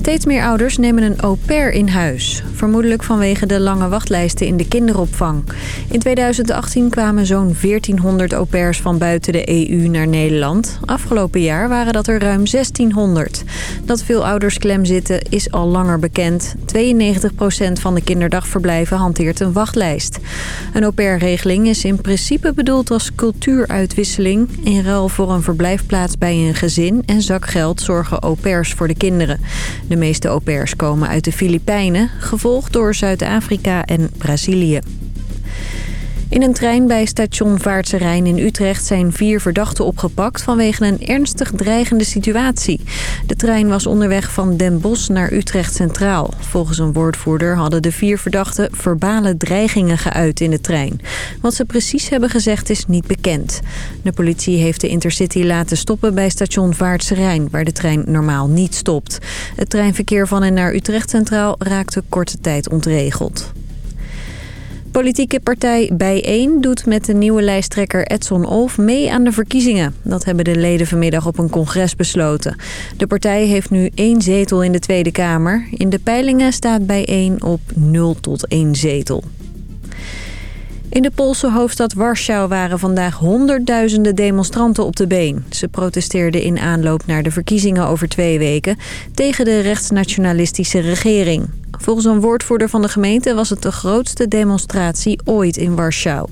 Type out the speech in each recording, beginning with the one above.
Steeds meer ouders nemen een au pair in huis. Vermoedelijk vanwege de lange wachtlijsten in de kinderopvang. In 2018 kwamen zo'n 1400 au pairs van buiten de EU naar Nederland. Afgelopen jaar waren dat er ruim 1600. Dat veel ouders klem zitten is al langer bekend. 92% van de kinderdagverblijven hanteert een wachtlijst. Een au pair-regeling is in principe bedoeld als cultuuruitwisseling. In ruil voor een verblijfplaats bij een gezin en zakgeld zorgen au pairs voor de kinderen. De meeste au pairs komen uit de Filipijnen, gevolgd door Zuid-Afrika en Brazilië. In een trein bij station Vaartse Rijn in Utrecht zijn vier verdachten opgepakt vanwege een ernstig dreigende situatie. De trein was onderweg van Den Bosch naar Utrecht Centraal. Volgens een woordvoerder hadden de vier verdachten verbale dreigingen geuit in de trein. Wat ze precies hebben gezegd is niet bekend. De politie heeft de Intercity laten stoppen bij station Vaartse Rijn, waar de trein normaal niet stopt. Het treinverkeer van en naar Utrecht Centraal raakte korte tijd ontregeld. Politieke partij Bijeen doet met de nieuwe lijsttrekker Edson Olf mee aan de verkiezingen. Dat hebben de leden vanmiddag op een congres besloten. De partij heeft nu één zetel in de Tweede Kamer. In de peilingen staat Bijeen op 0 tot 1 zetel. In de Poolse hoofdstad Warschau waren vandaag honderdduizenden demonstranten op de been. Ze protesteerden in aanloop naar de verkiezingen over twee weken... tegen de rechtsnationalistische regering. Volgens een woordvoerder van de gemeente was het de grootste demonstratie ooit in Warschau.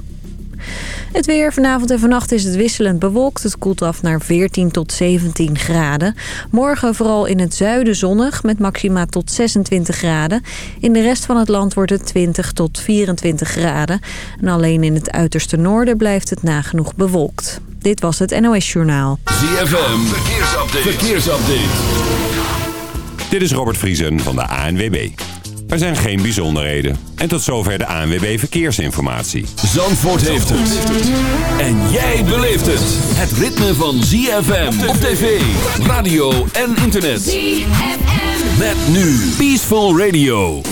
Het weer vanavond en vannacht is het wisselend bewolkt. Het koelt af naar 14 tot 17 graden. Morgen vooral in het zuiden zonnig met maxima tot 26 graden. In de rest van het land wordt het 20 tot 24 graden. En alleen in het uiterste noorden blijft het nagenoeg bewolkt. Dit was het NOS Journaal. ZFM, verkeersupdate. verkeersupdate. Dit is Robert Vriesen van de ANWB. Er zijn geen bijzonderheden. En tot zover de ANWB Verkeersinformatie. Zandvoort heeft het. En jij beleeft het. Het ritme van ZFM op tv, radio en internet. ZFM. Met nu Peaceful Radio.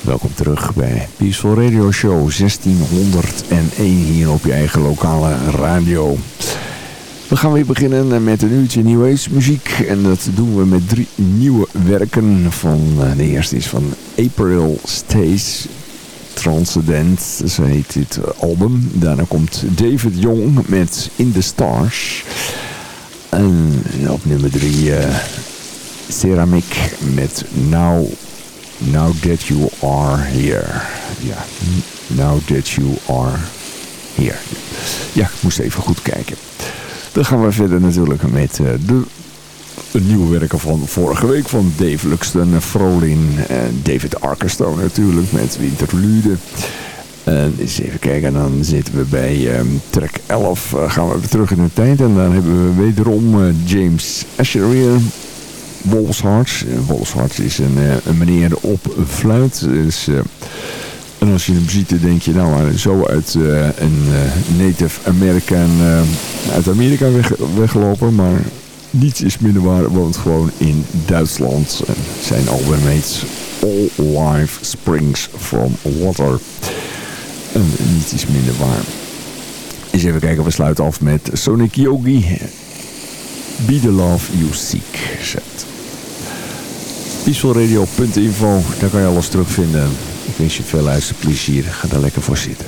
Welkom terug bij Peaceful Radio Show 1601 hier op je eigen lokale radio. We gaan weer beginnen met een uurtje New muziek. En dat doen we met drie nieuwe werken. Van, eh, de eerste is van April Stays Transcendent. Zo heet dit album. Daarna komt David Young met In the Stars. En op nummer drie uh, Ceramic met Now, Now That You Are Here. Ja, Now That You Are Here. Ja, ik moest even goed kijken. Dan gaan we verder natuurlijk met uh, de, nieuwe werken van vorige week van Dave Luxton, Frolin en David Arkerstone natuurlijk met Winterlude. En eens even kijken, dan zitten we bij um, track 11, uh, gaan we terug in de tijd. En dan hebben we wederom uh, James Asheria, Wolf's Hearts. Wolf's Hearts is een, een meneer op fluit. Dus, en als je hem ziet, dan denk je, nou, zo uit uh, een uh, Native American uh, uit Amerika weg, weggelopen. Maar niets is minder waar, woont gewoon in Duitsland. En zijn album heet All Life Springs From Water. En niets is minder waar. Eens even kijken, we sluiten af met Sonic Yogi. Be the Love You Seek. Peacefulradio.info, daar kan je alles terugvinden. Wens je veel luisterplezier. Ga daar lekker voor zitten.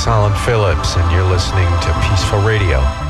Is Holland Phillips, and you're listening to Peaceful Radio.